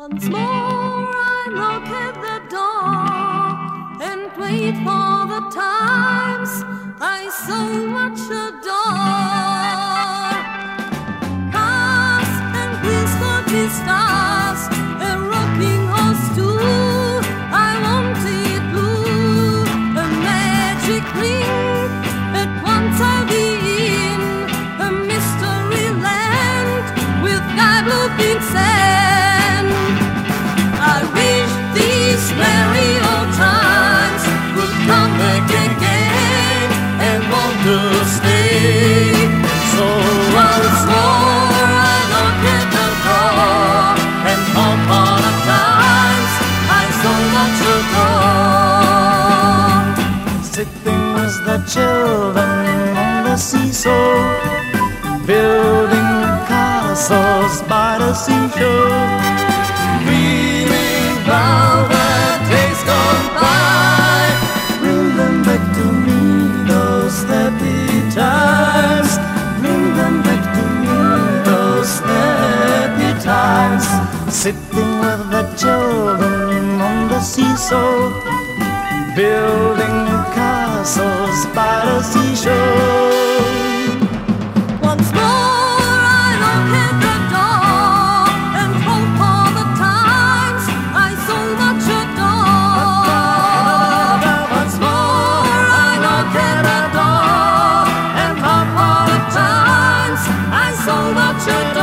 Once more I knock at the door and wait for the times I so much adore. Cars and peaceful stars, a rocking horse too. I want it blue, a magic ring. At once I'll be in a mystery land with sky blue pink. Sitting with the children on the seesaw, building castles by the seashore, sitting with the children on the seesaw, building castles by the seashore. Once more, I look at the door and hope for the times I so much adore. Once more, I look at the door and hope for the times I so much adore.